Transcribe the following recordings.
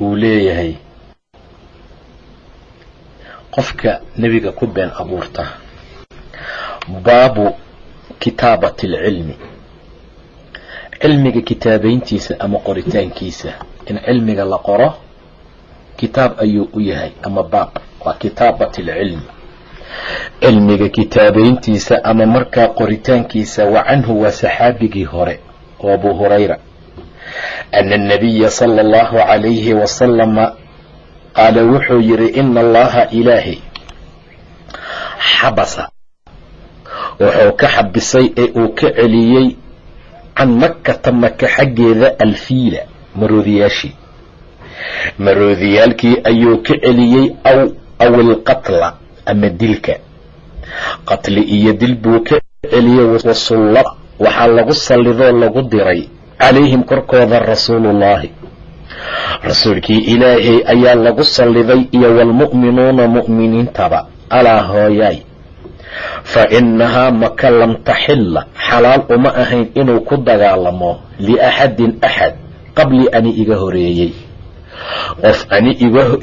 uu leeyahay. Qofka nebiga ku been abuurta. Baabu kitaabati alcilmi cilmiga kitaabayntiisa ama qoritaankiisa. In cilmiga la qoro kitaab ayuu u yahay ama baab. Waa kitaabat alcilmi cilmiga kitaabayntiisa ama markaa qoritaankiisa wa canhu waa saxaabigii hore oo abu hurayra ana anabiya sala allahu calayhi wasalama qaala wuxuu yidhi ina allaha ilaahay xabasa wuxuu ka xabisay ee uu ka celiyey can makkata maka xaggeeda alfiila maroodiyaashii maroodiyaalkii ayuu ka celiyey aw aw ilqatla ama dilka qatli iyo dil buu ka celiyey wasulla waxaa lagu sallidoo lagu diray calayhim korkooda rasuuluullaahi rasuulkii ilaahay ayaa lagu salliday iyo waalmu'minuuna mu'miniintaba alaa hooyaay fa innahaa maka lam taxilla xalaal uma ahayn inuu ku dagaalamo liaxadin axad qabli ani iga horeeyey qof ani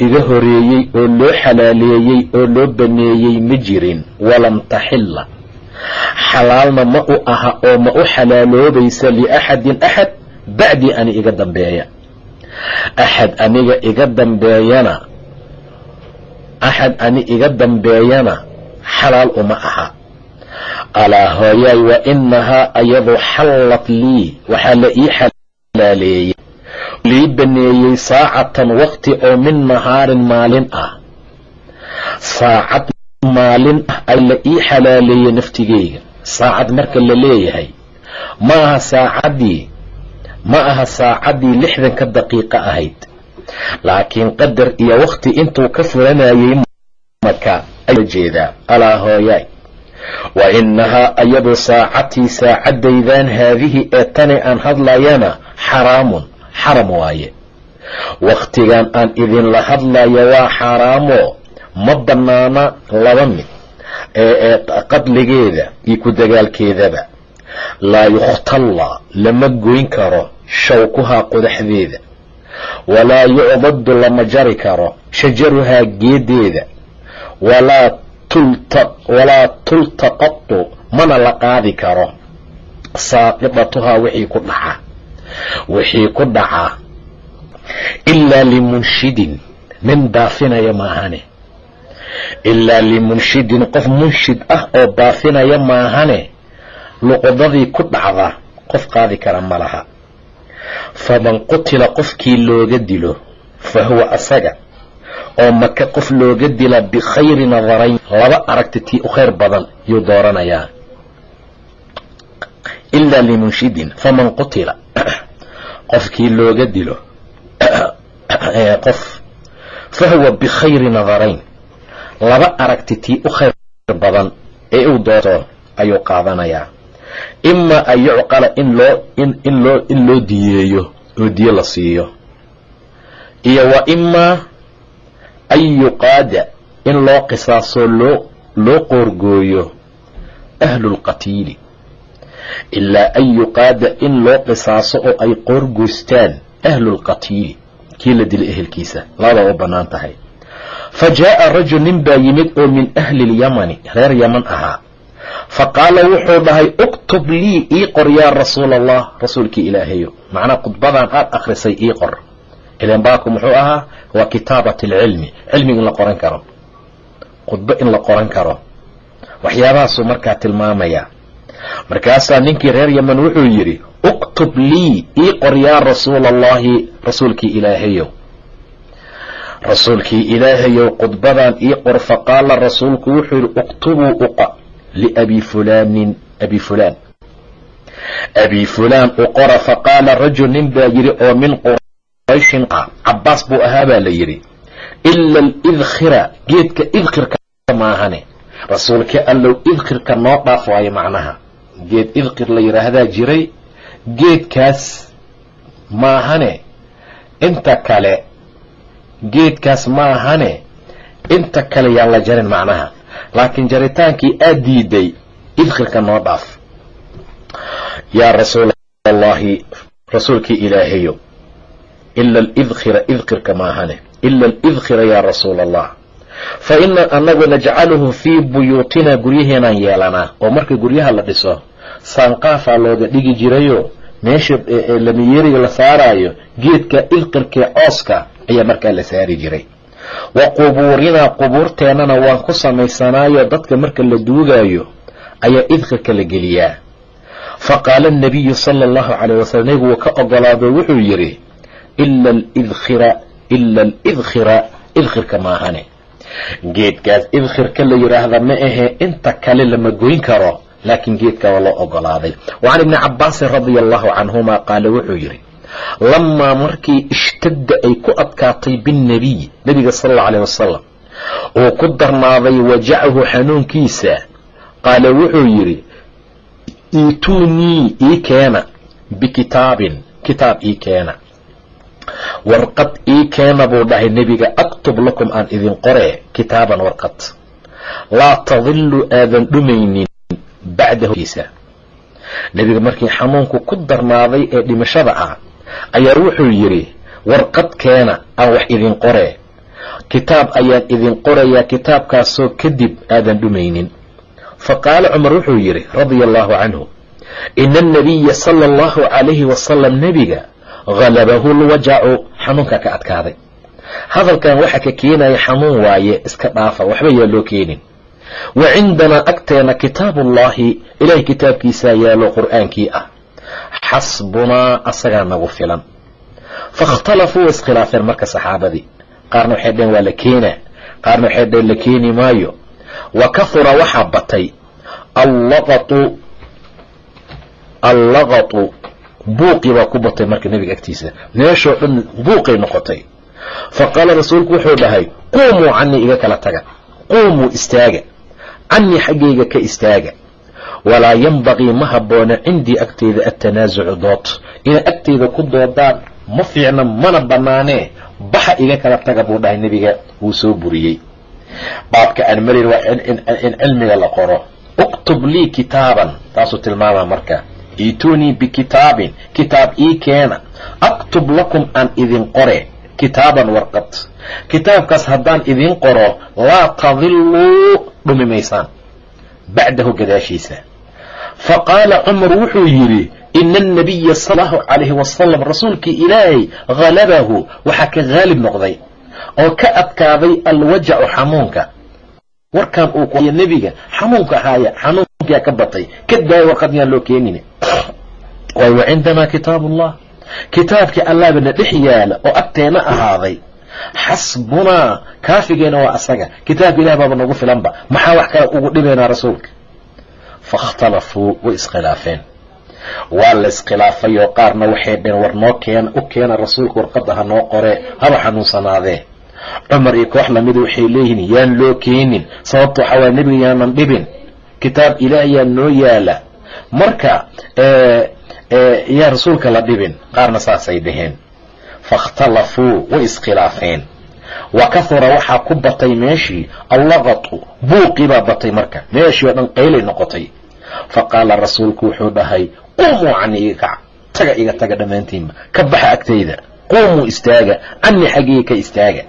iga horeeyey oo loo xalaaleeyey oo loo baneeyey ma jirin walam taxilla xalaalna ma u aha oo ma u xalaaloobaysa liaxadin axad bacdii ani iga dambeeya. Axad aniga iga dambeeyana axad ani iga dambeeyana xalaal uma aha. Alaa hooyaay wa inahaa ayadu xallat lii waxaa la ii xalaaleeyey. Lii baneeyey saacatan waqti oo min nahaarin maalin ah. Saacad maalin ah ay ii xalaaleeyey naftigeyga. Saacad marka la leeyahay ma aha saacaddii ma aha saacaddii lixdanka daqiiqo ahayd. Laakiin qadar iyo waqti intuu ka fulanayay maka ayaa jeedaa. Alaa hooyaay wa inahaa ayadu saacatii saacadaydan haadihi ee tani aan hadlayana xaraamun xaram waaye. Wakhtigan aan idinla hadlayo waa xaaraamoo ma bannaana laba mid ee qadligeeda iyo ku dagaalkeedaba. Laa yukhtalla lama goyn karo shawkuhaa qodaxdeeda walaa yucdadu lama jari karo shajaruhaa geedeeda walaa tultaqatu mana la qaadi karo. Saaqidatuhaa wixii ku dhaca wixii ku dhacaa ilaa limunshidin nin baafinaya maahane ilaa limunshidin qof munshid ah oo baafinaya maahane. Luqdadii ku dhacda qof qaadi kara ma laha. Faman qutila qofkii looga dilo fa huwa asaga. Oo maka qof looga dila bikhayri nadarayn laba aragti tii u khayr badan yuu dooranayaa. Ilaa limunshidin faman qutila qofkii looga dilo qof fa huwa bikhayri nadarayn laba aragti tii u khayr badan ee uu doorto ayuu qaadanayaa. Imaa an yucqala in loo in loo in loo diyeeyo oo diyo la siiyo. Iyo wa imaa an yuqaada in loo qisaaso loo loo qoorgooyo ahlulqatiili ilaa an yuqaada in loo qisaaso oo ay qoorgoystaan ahlulqatiili kii la dilay ehelkiisa labada u bannaan tahay fa jaa'a rajul nin baa yimid oo min ahli lyamani reer yaman ahaa fa qaala wuxuu dhahay uktub lii ii qor yaa rasuula allah rasuulkii ilaahayo macnaa khudbadan aad akhrisay ii qor ilan baabku muxuu ahaa waa kitaabat alcilmi cilmiga in la qoran karo khudbo in la qoran karo waxyaabahaasuu markaa tilmaamaya markaasaa ninkii reer yeman wuxuu yidhi uktub lii ii qor yaa rasuula allahi rasuulkii ilaahayow rasuulkii ilaahayow khudbadan ii qor faqaala rasuulku wuxuu yidhi uktubuu uqa liabi fulaanin. Abi fulaan. Abi fulaan u qora faqaala rajul nin baa yidhi oo min qurayshin ah cabaas buu ahaa baa la yidhi ila alidkhira geedka idkhirka maahane. Rasuulka allow idkhirka noo dhaaf waayo macnaha. Geed idkhir la yidhaahdaa jiray geedkaas maahane. Inta kale geedkaas maahane. Inta kale yaan la jarin macnaha laakiin jaritaankii aad diiday idkhirka noo dhaaf. Yaa rasuul allahi rasuulkii ilaahayo ila alidkhira idkhirka maahane. Ila alidkhira yaa rasuula allah fa ina anagu najcaluhu fii buyuutina guryaheenaan yeelanaa. Oo marka guryaha la dhiso saanqaafaa looga dhigi jirayo meesha lamiyeeriga la saaraayo geedka idqirkee cooska ayaa markaa la saari jiray. Wa qubuurinaa qubuurteennana waan ku samaysanaayo dadka marka la duugaayo ayaa idqirka la geliyaa. Fa qaala anabiyu sala allahu calayh wasalam nebigu wuu ka ogolaado wuxuu yidhi ila alidkhira ila alidkhira idkhirka maahane geedkaas idkhirka la yidhaahda ma ahee inta kale lama goyn karo laakiin geedka waa loo ogolaaday. Wa can ibni cabaasin radia allahu canhuma qaala wuxuu yidhi lamaa markii ishtadda ay ku adkaatay binnebiy nebiga sal allau alayh wasalam uu ku darnaaday wajacahu xanuunkiisa qaala wuxuu yidhi iituunii ii keena bikitaabin kitaab ii keena. Warqad ii keena buu dhahay nebiga aktub lakum aan idin qoree kitaaban warqad. Laa tadilu aadan dhumaynin bacdahuisa nebiga markii xanuunku ku darnaaday ee dhimashada ah ayaa wuxuu yidhi warqad keena aan wax idin qoree kitaab ayaan idin qorayaa kitaabkaasoo kadib aadan dhumaynin. Fa qaala cumar wuxuu yidhi radia allahu canhu ina annabiya sala allahu calayhi wasalam nebiga halabahu lwajacu xanuunkaa ka adkaaday. Hadalkan waxa ka keenaya xanuun waaye iska dhaafa waxba yaa loo keenin. Wa cindanaa agteena kitaabullaahi ilaahay kitaabkiisaa yaalo qur'aankii ah xasbunaa asagaa nagu filan faاkhtalafuu way iskhilaafeen marka saxaabadii qaarna waxay dhaheen waa la keenaa qaarna waxay dhaheen la keeni maayo wa kahura waxaa batay allaqatu allaqatu buuqii baa ku batay marka nebiga agtiisa meeshoo dhan buuqay noqotay fa qaala rasuulku wuxuu dhahay quumuu canii iga kala taga quumuu istaaga canii xaggayga ka istaaga walaa yanbaqii ma habboona cindii agteyda atanaasucu dood. Inay agteyda ku doodaan ma fiicna mana bannaanee baxa iga kala taga buu dhahay nebiga wuu soo buriyey. Baabka aan marin waa in cilmiga la qoro. Uktub lii kitaaban taasuu tilmaamaa marka. Iitunii bikitaabin kitaab ii keena. Aktub lakum aan idin qore kitaaban warqad. Kitaabkaas haddaan idin qoro laa tadiluu dhumi maysaan. Bacdahu gadaashiisa fa qaala cumar wuxuu yidhi ina annabiya sala allahu calayhi wasalam rasuulkii ilaahay halabahu waxaa ka haalib noqday oo ka adkaaday alwajacu xanuunka warkan uu kuyo nebiga xanuunka ahaaya xanuunkaa ka batay ka daaya warqad yaan loo keenin waay wa cindanaa kitaab ullah kitaabkii allaabana dhex yaalla oo agteena ahaaday xasbunaa kaafigeena waa asaga kitaabka ilah baaba nagu filanba maxaa wax kale ugu dhibaynaa rasuulka faاkhtalafuu way iskhilaafeen waa la iskhilaafay oo qaarna waxay dheen war noo keena u keena rasuulka warqadda ha noo qoree haba xanuunsanaadee cumar iyo koox lamida waxay leeyihiin yaan loo keenin sababta waxaa waaya nebiga yaanan dhibin kitaab ilaah yaa noo yaalla marka yaa rasuulka la dhibin qaarna saasay dhaheen faاkhtalafuu way iskhilaafeen wa kahura waxaa ku batay meeshii allaqatu buuqii baa batay marka meeshii oo dhan qaylay noqotay fa qaala rasuulku wuxuu dhahay qumuu canii iga kac taga iga taga dhammaantiinba ka baxa agtayda qumuu istaaga canii xaggii ka istaaga.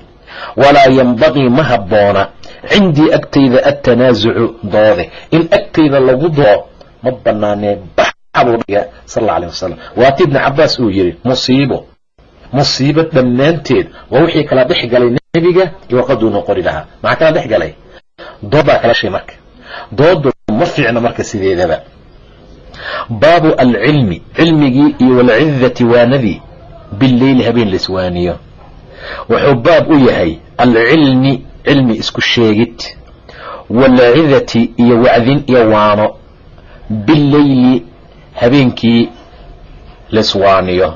Walaa yanbaqii ma habboona cindii agtayda atanaasucu doode in agtayda lagu doo ma banaanee baxa buu dhiga sal alla alayh wasalam waati ibni cabaas uu yidhi musiibo musiibo dhammaanteed waa wixii kala dhex galay nebiga iyo warqaduuna qori lahaa. Maxaa kala dhex galay? Dood baa kala shay marka. Doodu ma fiicna marka sideedaba baabu alcilmi cilmigii iyo walcidati waanadii bileyli habeen laiswaaniyo wuxuu baab u yahay alcilmi cilmi isku sheegid. Walcidati iyo wacdin iyo waano bileyli habeenkii laiswaaniyo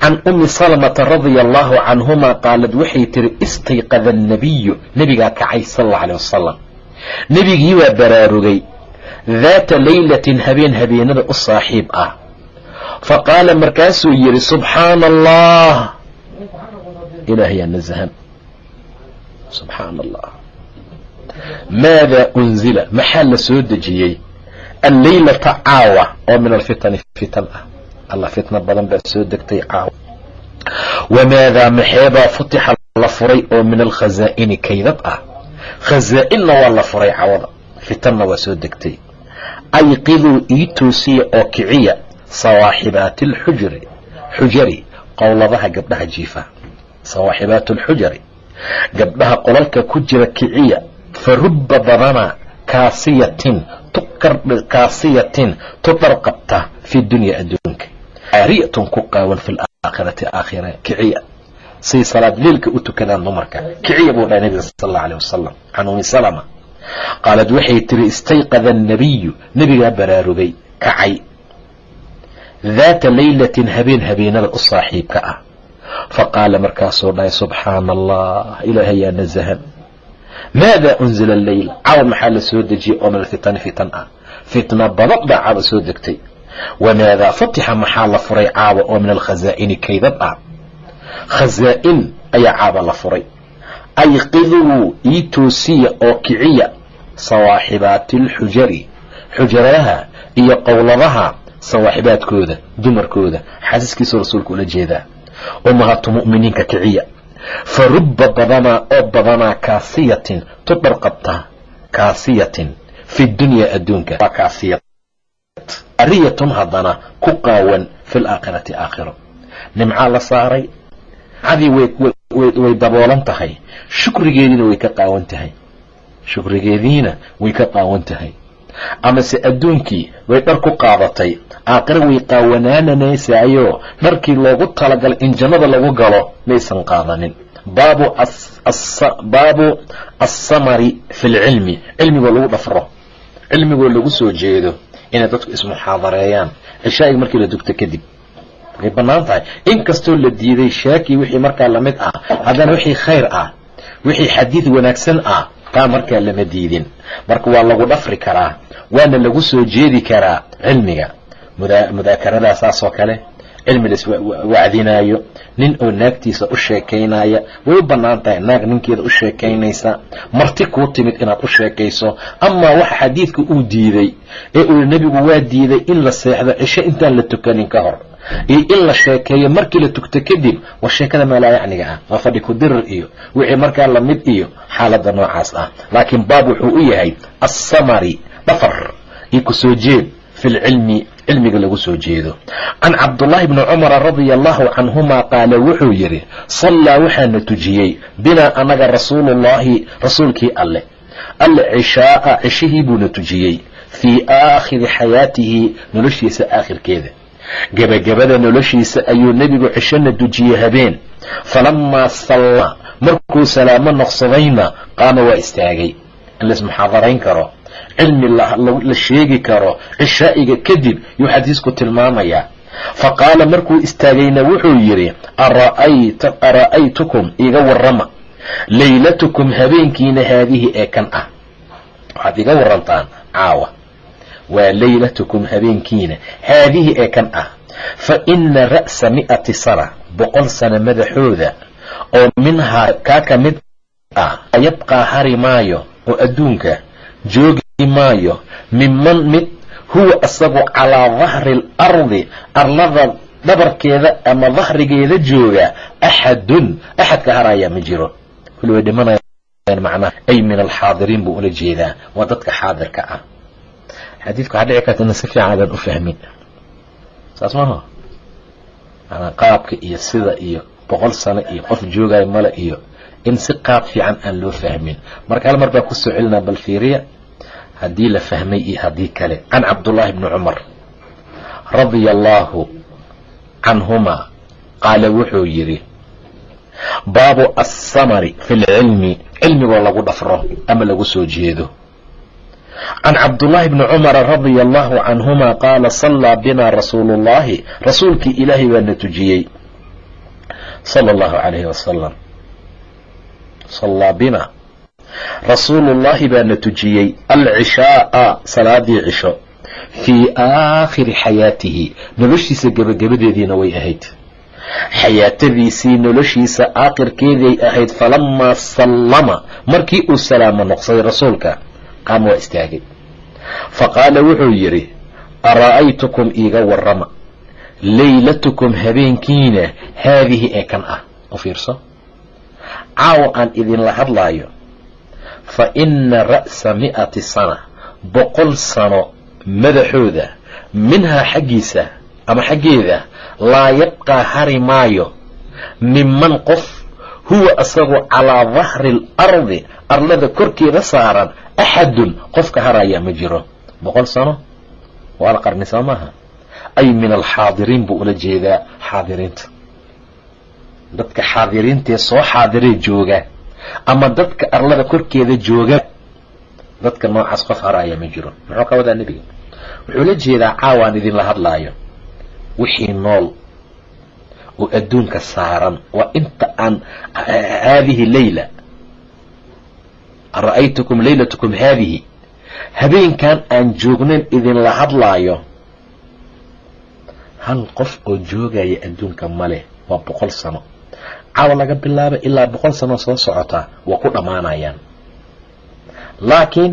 can umi salamata radia allahu canhuma qaalad waxay tiri istayqada annabiyu nebigaa kacay sal alla aleh wasalam nebigii waa baraarugay daata laylatin habeen habeenada u saaxiib ah. Fa qaala markaasuu yidhi subxaana allah ilaahayaa nasahan subxaana allah maadaa unzila? Maxaa la soo dejiyey? Alleylata caawa oo min alfitani fitan ah. Alla fitna badan baa soo degtay caawa. Wamaadaa maxeebaa futixa la furay oo min alkhazaa'ini kaydad ah. Khazaa'inna waa la furay caawada. Fitanna waa soo degtay ayqiduu ii toosiya oo kiciya sawaaxibaati alxujri xujari qowladaha gabdhaha jiifa sawaaxibaat alxujari gabdhaha qolalka ku jira kiciya fa badana kaasiyatin kaasiyatin tudar qabta fi dunya adduunka caariyatun ku qaawan fi laakhirati aakhira kiciya say salaad leelka u tukadaan dumarka kiciya buu dhahay nabiga sal alla aleh wasalam can salama qaalad waxay tiri istayqada annabiyu nebigaa baraarugay kacay. Daata laylatin habeen habeenada u saaxiibka ah. Fa qaala markaasuu dhahay subxaana allah ilaahayaa nasahan maada unzila alleyl cawad maxaa la soo dejiyey? Oo min alfitani fitan ah. Fitna badan baa caawa soo degtay. Wamaadaa futixa? Maxaa la furay caawa oo min alkhazaa'ini kaydad ah. Khazaa'in ayaa caaba la furay ayqiduu ii toosiya oo kiciya sawaaxibaati alxujari xujaraha iyo qowladaha sawaaxibaadkooda dumarkooda xasiskiisuu rasuulku ula jeedaa ummahatu mu'miniinka kiciya fa rubba badanaa oo badanaa kaasiyatin tudhar qabta kaasiyatin fi dunyaa adduunka ariyatun haddana ku qaawan fi laakhirati aakhiro nimcaa la saaray cadii way daboolan tahay. Shukrigeediina way ka qaawan tahay. Shukrigeediina way ka qaawan tahay. Amase adduunkii way dhar ku qaadatay. Aakhiro way qaawanaananaysaayo dharkii loogu talagalay in jannada lagu galo maysan qaadanin. Baabu baabu assamari fi lcilmi cilmigoo lagu dhafro. Cilmigoo lagu soo jeedo. Inay dadku ismuxaadareeyaan cishaa'iga markii la dugto kadib way bannaan tahay. Inkastoo la diiday shaaki wixii markaa la mid ah haddana wixii khayr ah wixii xadiid wanaagsan ah taa markaa lama diidin. Marka waa lagu dhafri karaa waana lagu soo jeedi karaa cilmiga. Mudaakarada saasoo kale cilmi las wacdinaayo nin oo naagtiisa u sheekaynaya way u bannaan tahay naag ninkeeda u sheekaynaysa marti kuu timid inaad u sheekayso amaa waxa xadiidka uu diiday ee uu nebigu waa diiday in la seexdo cisho intaan la tukanin ka hor iyo in la sheekeeyo markii la tugto kadib waa sheekada maalaayacniga ah waa fadhi ku dirir iyo wixii markaa la mid iyo xaaladda noocaas ah. Laakiin baab wuxuu u yahay assamari dhafar iyo ku soo jeed fi lcilmi cilmiga lagu soo jeedo. Can cabdullaahi bni cumara radia allahu canhuma qaala wuxuu yidhi sallaa waxaana tujiyey binaa anaga rasuulullaahi rasuulkii alleh alle. Cishaaa cishihii buuna tujiyey fii aakhiri xayaatihi noloshiisa aakhirkeeda gebagabada noloshiisa ayuu nebigu cishona dujiyey habeen. Falamaa sallaa markuu salaamo noqsadayna qaama waa istaagay. In laismuxaadarayn karo cilmi la sheegi karo cishaa'iga kadib yuu xadiisku tilmaamayaa fa qaala markuu istaagayna wuxuu yidhi ara'aytukum iga warrama. Laylatukum habeenkiina haadihi ee kan ah. Waxaad iga warantaan caawa waa laylatukum habeenkiina. Haadihi ee kan ah fa ina ra'sa mi'ati sana boqol sana madaxooda oo minhaa kaa ka mid ah yabqaa hari maayo oo adduunka joogi maayo miman mid huwa isagu calaa dahri alardi arlada dhabarkeeda ama dahrigeeda jooga axadun axadka harayaa ma jiro. Ay min alxaadiriin buu ula jeedaa waa dadka xaadirka ah xadiidku waxaa dhici karta ina si fiican aadan u fahmin saas maaha manaa qaabka iyo sida iyo boqol sano iyo qof joogayo male iyo in si qaab fiican aan loo fahmin marka hal mar baa ku soo celinaa bal fiiriya haddii la fahmay iyo haddii kale can cabdullaahi bni cumar radia allaahu canhuma qaala wuxuu yidhi baabu assamari fi lcilmi cilmigoo lagu dhafro ama lagu soo jeedo can cabdullaahi bni cumara radia allahu canhuma qaala sallaa binaa rasuulu llahi rasuulkii ilaahay baa na tujiyey sala allahu calayhi wasalam sallaa bina rasuulullaahi baa na tujiyey alcishaaa salaadii cisho fii aakhiri xayaatihi noloshiisa gebagabadeediina way ahayd xayaatadiisii noloshiisa aakhirkeeday ahayd falamaa sallama markii uu salaamo noqsaday rasuulka qaama waa istaagay. Fa qaala wuxuu yidhi ara'aytukum iiga warrama leylatukum habeenkiina haadihi ee kan ah. U fiirso. Caawa aan idinla hadlaayo fa inna ra'sa mi'ati sana boqol sano madaxooda minhaa xaggiisa ama xaggeeda laa yabqaa hari maayo minman qof huwa asagu calaa dahri alardi arlada korkeeda saaran axadun qofka harayaa ma jiro. Boqol sano? Waa la qarni soo maaha? Ay min alxaadiriin buu ula jeedaa xaadiriinta. Dadka xaadiriintaee soo xaadiree jooga ama dadka arlada korkeeda jooga dadka noocaas qof haraaya ma jiro. Muxuu ka wadaa nebiga? Wuxuu la jeedaa caawaan idinla hadlaayo wixii nool oo adduunka saaran. Waa inta aan haadihi leyla ra'aytukum leylatukum haadihi. Habeenkan aan joognayn idinla hadlaayo. Hal qof oo joogaya adduunka male waa boqol sano. Caawa laga bilaaba ilaa boqol sano soo socota waa ku dhammaanayaan laakiin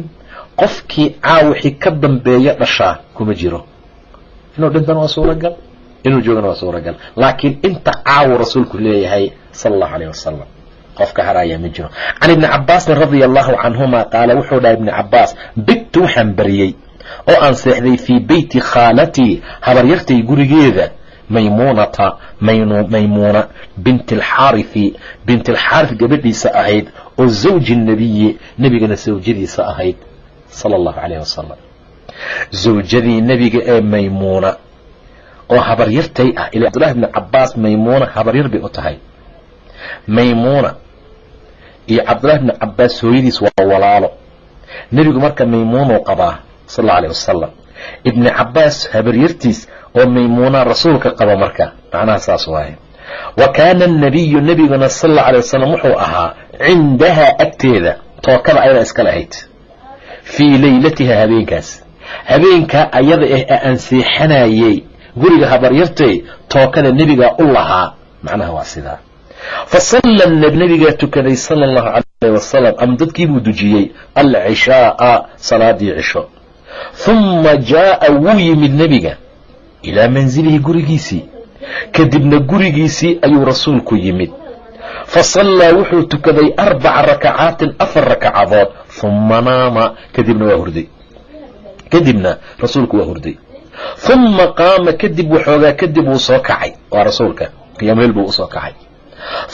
qofkii caawixii ka dambeeya dhashaa kuma jiro. Inuu dhintana waa suuragal inuu joogana waa suuragal. Laakiin inta caawu rasuulku leeyahay sala allahu alayh wasalam qofka haraaya ma jiro. Can ibni cabaasin radia allahu canhuma qaala wuxuu dhahay ibni cabaas bigtu waxaan bariyey oo aan seexday fii beyti khaalatii habaryartay gurigeeda maymuunata maymuuna binti alxaarifi binti alxaarif gabadhiisa ahayd oo zawji nabiyi nebigana sawjadiisa ahayd sala allahu calayh wasalam zawjadii nebiga ee maymuuna oo habaryartay ah. Ila cabdullahi bni cabaas maymuuna habaryar bay u tahay. Maymuuna iyo cabdullahi bni cabaas hooyadiis waa walaalo. Nebigu marka maymuunuu qabaa sal allau alayh wasalam ibni cabaas habaryartiis oo maymuuna rasuulka qaba marka macnaha saas waaye. Wa kaana anabiyu nebiguna sal allau alay wasalam wuxuu ahaa cindahaa agteeda tookada ayadaa iska lahayd fii leylatiha habeenkaas. Habeenkaa ayada ah ee aan guriga habaryartay tookada nebigaa u lahaa. Macnaha waa sidaa fa salla nebigaa tukaday sala allahu calayh wasalam ama dadkiibuu dujiyey alcishaaa salaadii cisho. Humma jaa'a wuu yimid nebiga ilaa mansilihi gurigiisii. Kadibna gurigiisii ayuu rasuulku yimid. Fa sallaa wuxuu tukaday arbaca rakacaatin afar rakacadood humma naama. Kadibna waa hurday. Kadibna rasuulku waa hurday humma qaama kadib waxoogaa kadib wuu soo kacay. Waa rasuulka. Qiyaameel buu u soo kacay.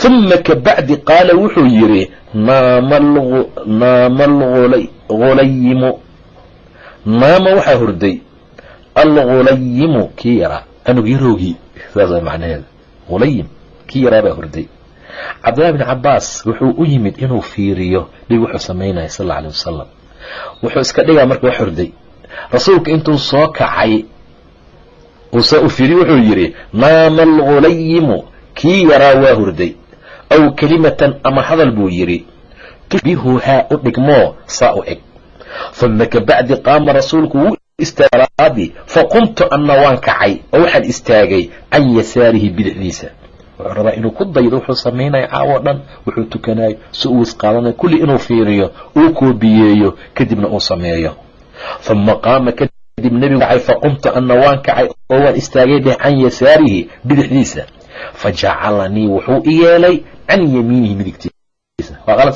Humma kabacdi qaala wuxuu yidhi naama algulayimu naama waxaa hurday algulayimu kii yaraa. Anug yaroogii saas waa macnaheeda gulayim kii yaraa baa hurday. Cabdillahi bni cabaas wuxuu u yimid inuu fiiriyo dhig wuxuu samaynaya sal alla alay wasalam wuxuu iska dhigaa marka wax hurday rasuulka intuu soo kacay uusa u fiiriy wuxuu yidhi naama algulayimu kii yaraa waa hurday aw kelimatan ama hadal buu yidhi. Tushbihuhaa u dhigmoo saa u eg. Uma kabacdi qaama rasuulku wuu salaadii faqumtu anna waan kacay oo waxaan istaagay can yasaarihi bidixdiisa. Wuxuu rabaa inuu ku daydo wuxuu samaynaya caawoo dhan wuxuu tukanayo si uu isqaadanayo kulli inuu fiiriyo uu koobiyeeyo kadibna uu sameeyo uma qaama kadib nebigu kacay faqumtu anna waan kacay oo waan istaagay dheh can yasaarihi bidixdiisa fa jacalanii wuxuu i yeelay can yamiinihi midigtiisa waa qalad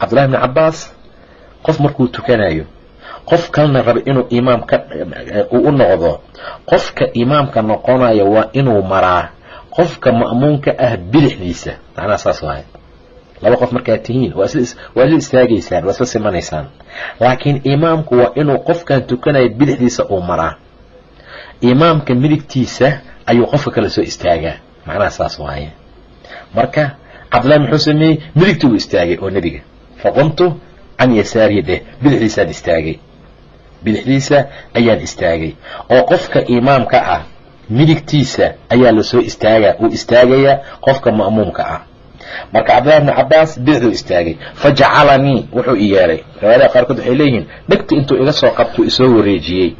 cabdullahi bni cabaas qof markuu tukanayo qof kalena raba inuu imaamka u noqdo qofka imaamka noqonayo waa inuu maraa qofka ma'muunka ah bidixdiisa macnaha saas waaye laba qof markaad tihiin waa isla istaagaysaan waa isla simanaysaan. Laakiin imaamku waa inuu qofkan tukanaya bidixdiisa uu maraa. Imaamka midigtiisa ayuu qofka kale soo istaagaa. Macnaha saas waaye. Marka cabdillahi muxuu sameeyey midigta uu istaagay oo nebiga. Faqumtu can yasaarihi dheh bidixdiisaan istaagay. Bidixdiisa ayaan istaagay. Oo qofka imaamka ah midigtiisa ayaa la soo istaagaa uu istaagayaa qofka ma'muumka ah marka cabdillahi bni cabaas bidixduu istaagay fa jacalanii wuxuu i yeelay. Riwaayadaha qaarkood waxay leeyihiin dhegta intuu iga soo qabtuu isoo wareejiyey.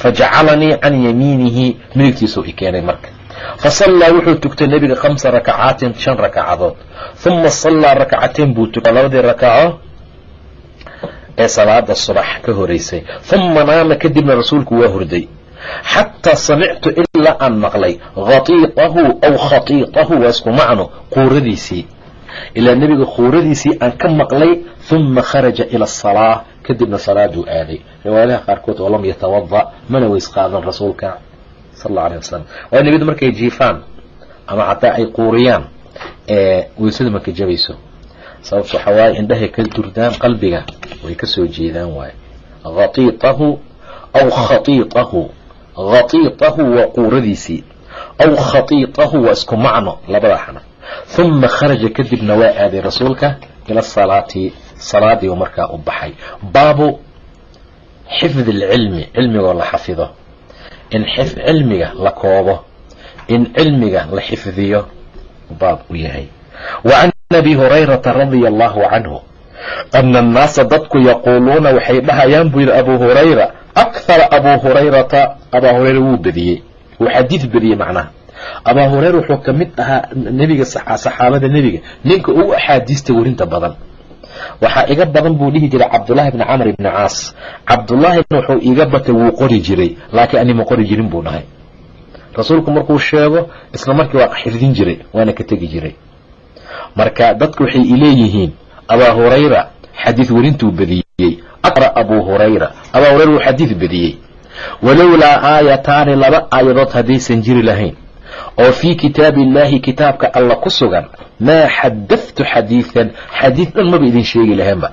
Fa jacalanii can yamiinihi midigtiisuu i keenay marka. Fa sallaa wuxuu tugtay nebiga khamsa rakacaatin shan rakacadood. Uma sallaa rakacateen buu tugtay labadii rakaco ee salaada subax ka horeysay. Uma naama kadibna rasuulku waa hurday xataa samictu ilaa aan maqlay khatiitahu aw khatiitahu waa isku macno quuradiisii ilaa nebiga quuradiisii aan ka maqlay uma kharaja ila asalaa kadibna salaaduu aaday riwaayadaha qaarkood oo lam yatawada mana weys qaadan rasuulka sal alla alay wasalam waa nebiyadu markay jiifaan ama xataa ay quuriyaan weysada marka jabayso sababto waxaa waaye indhahay ka durdaan qalbiga way ka jeedaan waaye khatiitahu aw khatiitahu khatiitahu waa quuradiisii aw khatiitahu waa isku macno labada xanaf uma kharaja kadibna waa aaday rasuulka ila asalaati salaadii markaa u baxay. Baabu xifdi alcilmi cilmigoo la xafido. In cilmiga la koobo in cilmiga la xifdiyo baab u yahay. Wacan abi hurayrata radia allahu canhu ana annaasa dadku yaquuluuna waxay dhahayaan buu yidhi abu hurayra akhara abu hurayrata abaa hurayra wuu bediyey wuu xadiid bediyey macnaha abaa hurayra wuxuu ka mid ahaa nebiga saxaabada nebiga ninka ugu axaadiista werinta badan waxaa iga badan buu dhihi jiray cabdullaahi bni camr ibni caas cabdullaahina wuxuu iga batay wuu qori jiray laakiin anima qori jirin buu dhahay rasuulku markuu sheego isla markii waa xifdin jiray waana ka tegi jiray marka dadku waxay ileeyihiin abaa hurayra xadiid werintuu bediyey aqra abuu hurayra abaa hurayra wuu xadiid bediyey walowlaa aayataani laba aayadood haddaysan jiri lahayn oo fii kitaabi illaahi kitaabka alla ku sugan maa xadaftu xadiidan xadiid dhan maba idin sheegi lahaynba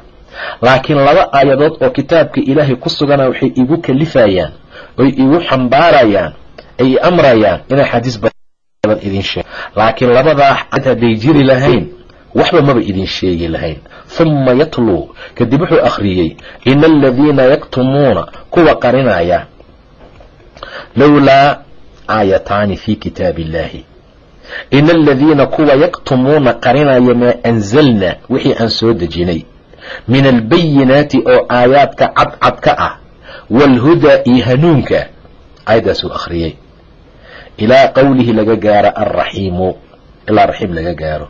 laakiin laba aayadood oo kitaabka ilaahay ku sugana waxay igu kalifayaan oy igu xambaarayaan ay i amrayaan inaan xadiis badan idin sheeg laakiin labadaa hadday jiri lahayn waxba maba idin sheegi lahayn. Huma yatluu kadib wuxuu akhriyey ina aladiina yaktumuuna kuwa qarinaya lowlaa aayataani fi kitaabi illaahi ina aladiina kuwa yaktumuuna qarinaya maa anzalna wixii aan soo dejinay. Min albayinaati oo aayaadka cadcad ka ah waalhudaa iyo hanuunka aayaddaasuu akhriyey. Ilaa qowlihi laga gaaro alraxiimu ilaa raxiim laga gaaro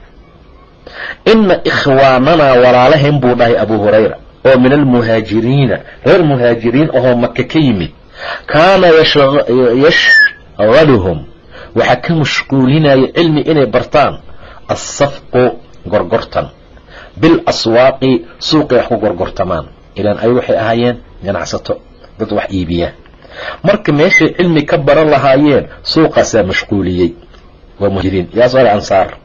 ina ikhwaananaa walaalahayn buu dhahay abuu hurayra oo min almuhaajiriina reer muhaajiriin ahoo maka ka yimid kaana yashqaluhum waxaa ka mashquulinaya cilmi inay bartaan assafqu gorgortan bil aswaaqi suuqay wax ku gorgortamaan ilaan ay waxay ahaayeen ganacsato dad wax iibiya marka meeshay cilmi ka baran lahaayeen suuqaasaa mashquuliyey waa muhaajiriin yaa soo ansaar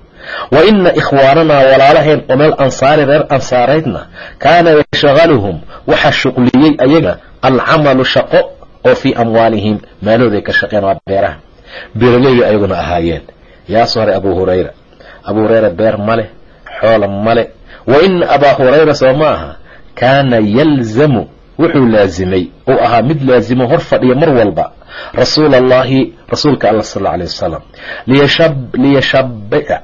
wa ina ikhwaananaa walaalahayn oo meel ansaari reer ansaareydna kaana yashqaluhum waxaa shuqliyey ayaga alcamalu shaqo oo fii amwaalihim maalooday ka shaqeen waa beeraha. Beeraleyda ayaguna ahaayeen. Yaa soo haray abuu hurayra. Abuu hurayra beer male xoola male wa ina abaa hurayra soo ma aha kaana yalzamu wuxuu laazimay uu ahaa mid laazimo hor fadhiya mar walba rasuula allahi rasuulka alla sal alla alay wasalam liyashabica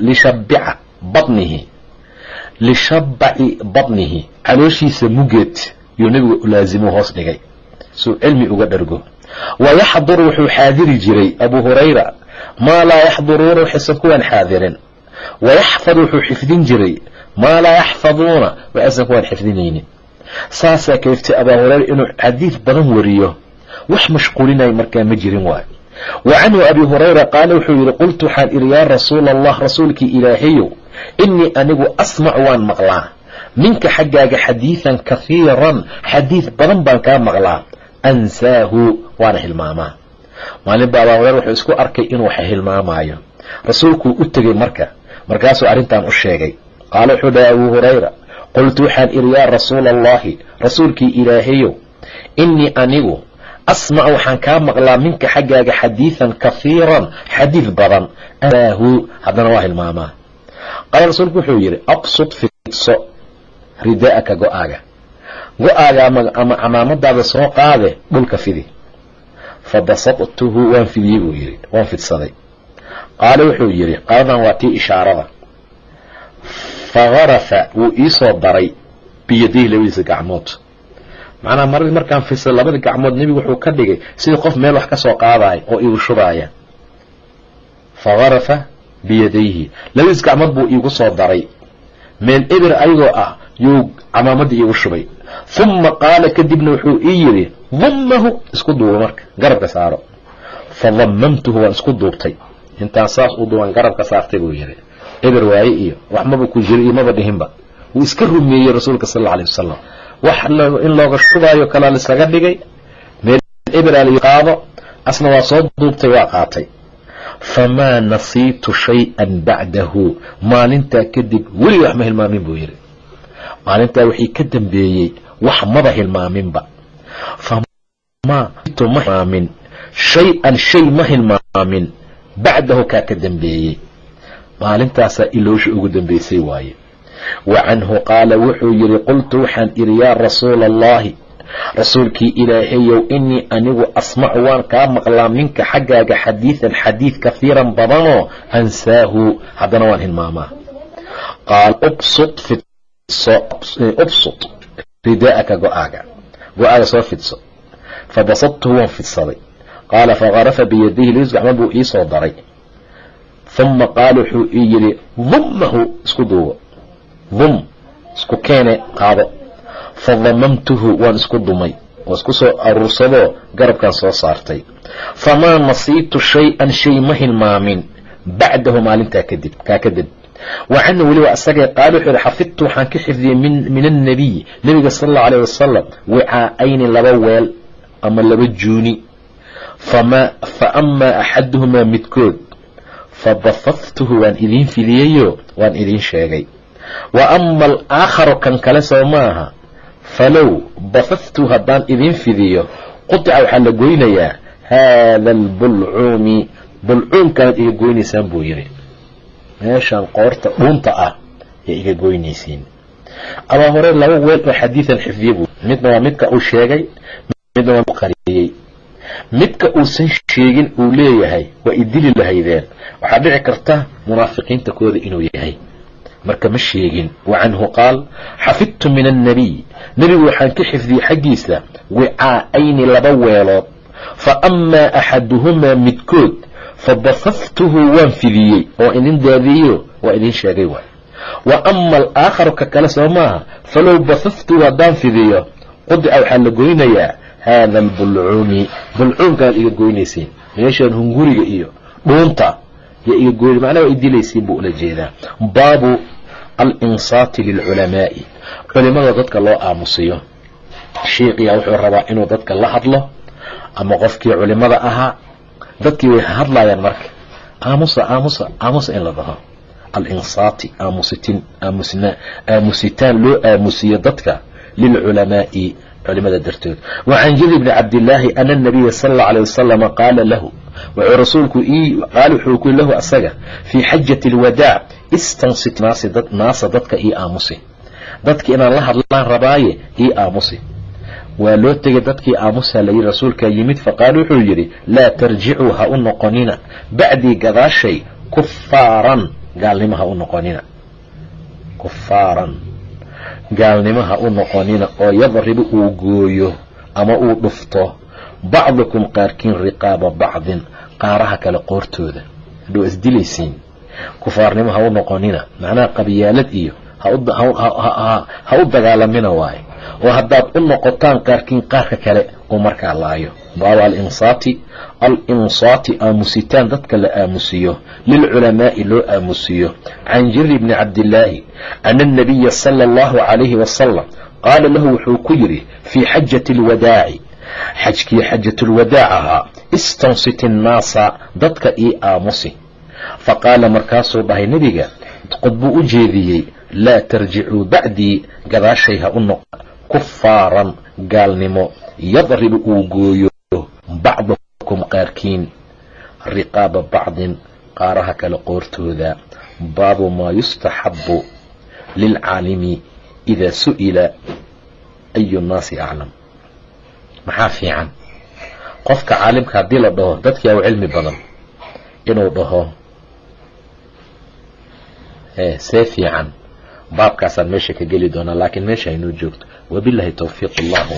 lishabica badnihi lishabaci badnihi calooshiisa mugeed yuu nebigu laazimo hoos dhigay. Suu cilmi uga dhargo. Wayaxdur wuxuu xaadiri jiray abuu hurayra maa laa yaxduruuna waxaysan kuwaan xaadirin. Wayaxfad wuxuu xifdin jiray maa laa yaxfaduuna waxaysan kuwaan xifdinaynin. Saasaa kaliftay abaa hurayra inuu xadiid badan wariyo. Wax mashquulinaya markaa ma jirin waayo wa canhu abi hurayra qaala wuxuu yidhi qultu waxaan idhi yaa rasuula allah rasuulkii ilaahayow innii anigu asmac waan maqlaa. Minka xaggaaga xadiidan kahiiran xadiid badan baan kaa maqlaa. Ansaahu waana hilmaamaa. Maalin ba abaa hureer wuxuu isku arkay inuu hilmaamaayo. Rasuulkuu u tegey marka markaasuu arrintan u sheegay. Qaala wuxuu dhahay abuu hurayra qultu waxaan idhi yaa rasuula allahi rasuulkii ilaahayow innii anigu asmacu waxaan kaa maqlaa minka xaggaaga xadiidan kahiiran xadiid badan hu haddana waa hilmaamaa qaala rasuulku wuxuu yidhi absud fidso ridaa'aka go'aaga go'aaga ama camaamadaada soo qaade dhulka fidi fa basattuhu waan fidiyey buu yidhi waan fidsaday qaala wuxuu yidhi qaaladan waa tii ishaarada fagarafa wuu iisoo daray biyadayhi labadiisa gacmood macnaha maradii markaan fidsada labada gacmood nebigu wuxuu ka dhigay sidii qof meel wax ka soo qaadaya oo igu shubaaya fagarafa biyadayhi. Labadiis gacmood buu iigu soo daray. Meel eber ayagoo ah yuu camaamadda iigu shubay. Humma qaala kadibna wuxuu ii yidhi dummahu isku duuba marka garabka saaro. Fa dammamtuhu waan isku duubtay. Intaan saas u duuban garabka saartay buu yidhi. Eber waaye iyo wax maba ku jiro iyo maba dhihinba. Wuu iska rumeeyey rasuulka sal alla alay wasalam wax in looga shubaayo kalaa lisaga dhigay meel eberaa la qaado asna waa soo duubtay waa qaatay. Famaa nasiitu shay-an bacdahu maalintaa kadib weli wax ma hilmaamin buu yidhi. Maalintaa wixii ka dambeeyey wax maba hilmaaminba. Famaa ma hilmaamin. Shay-an shay ma hilmaamin. Bacdahu kaa ka dambeeyey. Maalintaasaa iloosha ugu dambaysay waaye wa canhu qaala wuxuu yidhi qultu waxaan idhi yaa rasuula allahi rasuulkii ilaahayow inii anigu asmacu waan kaa maqlaa minka xaggaaga xadiidan xadiid kahiiran badanoo ansaahu haddana waan hilmaamaa. Qaal ubsud ridaa'aka go'aaga go'aaga soo fidso. Fabasadtuhu waan fidsaday. Qaala fagarafa biyadayhi liis buu iisoo daray. Uma qaala wuxuu ii yidhi dummahu isku duubo dum isku keene qaado. Fa damamtuhu waan isku dumay. Oo isku soo aruursadoo garabkan soo saartay. Famaa nasiitu shay-an shay ma hilmaamin bacdahu maalintaa kadib kaa kadib. Wa weliba asagee qaala wuxuu yihi xafidtu waxaan ka xifdiyey min annabiy nebiga sala allau alayh wasalam wicaa'ayni laba weel ama laba juuni. Fa amaa axaduhumaa midkood. Fa bafadtuhu waan idiin fidiyeyo waan idiin sheegay wa ama alaakharu kan kale soo maaha falow bafadtu haddaan idiin fidiyo qutica waxaa la goynayaa haada albulcuumi bulcuumkaanaad iga goynaysaan buu yidhi. Meeshaan qoorta dhuunta ah yaa iga goynaysiin. Abaa hore laba weel oo xadiidan xifdiye buu midna waa midka uu sheegay midna waa qariyey. Midka uusan sheegin uu leeyahay waa idili lahaydeen. Waxaa dhici karta munaafiqiinta kooda inuu yahay marka ma sheegin. Wa canhu qaal xafidtu min annabiy nebigu waxaan ka xifdiyey xaggiisa wicaa'ayni laba weelood. Fa amaa axaduhumaa midkood fa basaftuhu waan fidiyey. Oo idin daadiyo waa idin sheegay waay. Wa ama alaakharu ka kale soo maaha falow basaftuhu haddaan fidiyo. Qudica waxaa la goynayaa haada albulcuumi bulcuumkaad iga goynaysiin meeshaan hunguriga iyo dhuunta yaa iga goyn macnaha waa idilaysiin buu ula jeedaa. Baabu alinsaati lilculamaa'i. Culimada dadka loo aamusiyo. Shiiqiya wuxuu rabaa inuu dadka la hadlo ama qofkii culimada ahaa dadkii way hadlayaan marka. Aamusa aamusa aamusa in la dhaho alinsaati aamusitin aamusna aamusitaan loo aamusiyo dadka lilculamaa'i culimada dartood. Wa can jari bni cabdillaahi ana nabiya sala allau alay wasalama qaala lahu wuxuu rasuulku qaal wuxuu ku lahu asaga fii xajati alwadaac istansit naasa dadka ii aamusi. Dadki inaan la hadlaan rabaaye ii aamusi. Waa loo tegay dadkii aamusa layidhi rasuulkaa yimid faqaal wuxuu yidhi laa tarjicuu ha u noqonina. Bacdii gadaashay kufaaran gaalnimo ha u noqonina. Kufaaran gaalnimo ha u noqonina oo yadribu uu gooyo ama uu dhufto bacdukum qaarkiin riqaaba bacdin qaaraha kale qoortooda. Hadhow isdilaysiin kufaarnimo ha u noqonina. Macnaha qabyaalad iyo ha u dagaalamina waaye. Oo haddaad u noqotaan qaarkiin qaarka kale uu markaa laayo. Baaba alinsaati. Alinsaati aamusitaan dadka la aamusiyo. Lilculamaa'i loo aamusiyo. Can jiri bni cabdillaahi ana anabiya sala allahu calayhi wasalam qaala lahu wuxuu ku yidhi fii xajati alwadaaci xajkii xajatulwadaac ahaa istansit innaasa dadka ii aamusi. Fa qaala markaasuu dhahay nebiga qod buu u jeediyey laa tarjicuu bacdii gadaashay ha u noqa kufaaran gaalnimo yadribu uu gooyo bacdukum qaarkiin. Riqaaba bacdin qaaraha kale qoortooda. Baabu maa yustaxabu lilcaalimi idaa su'ila ayu nnaasi aclam maxaa fiican? Qofka caalimka haddii la dhaho dadkii aw cilmi badan inuu dhaho see fiican. Baabkaasaan meesha ka geli doonaa laakiin meesha aynoo joogto. Wabilahi towfiiq allahu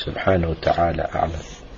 subxaanahu wa tacaala aclam